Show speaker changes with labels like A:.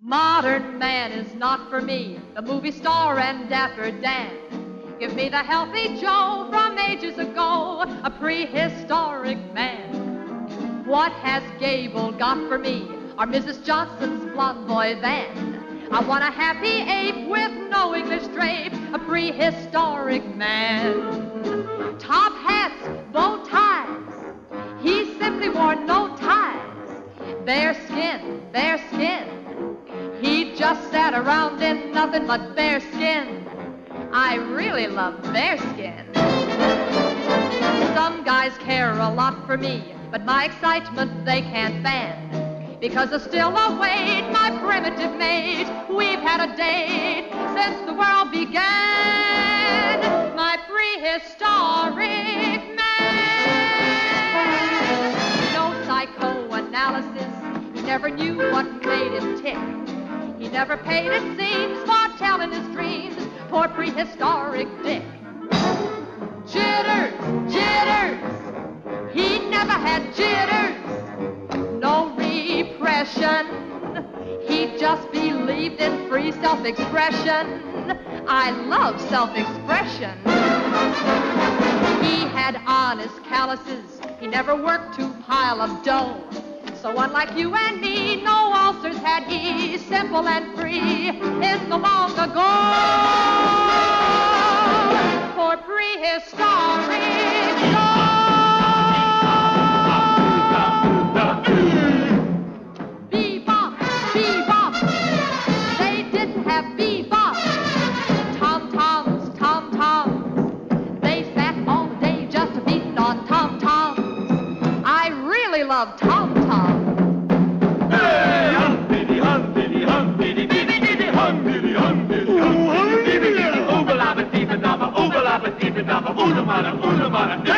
A: Modern man is not for me, the movie star and dapper Dan. Give me the healthy Joe from ages ago, a prehistoric man. What has Gable got for me, or Mrs. Johnson's blonde boy Van? I want a happy ape with no English drape, a prehistoric man. Top hats, bow ties, he simply wore no ties. Bare skin, bare skin. Sat around in nothing but bare skin. I really love bare skin. Some guys care a lot for me, but my excitement they can't fan. Because there's still await my primitive mate. We've had a date since the world began. My prehistoric man. No psychoanalysis. He never knew what made him tick. He never paid, it seems, for telling his dreams. Poor prehistoric Dick. Jitters, jitters. He never had jitters. No repression. He just believed in free self-expression. I love self-expression. He had honest calluses. He never worked to pile up dough. So unlike you and me, no ulcers had he. Simple and free is no longer gone. For prehistoric they didn't have. Tom-toms, tom-toms, they sat all day just beating on tom-toms. I really love tom
B: Oelemara, oelemara, oelemara,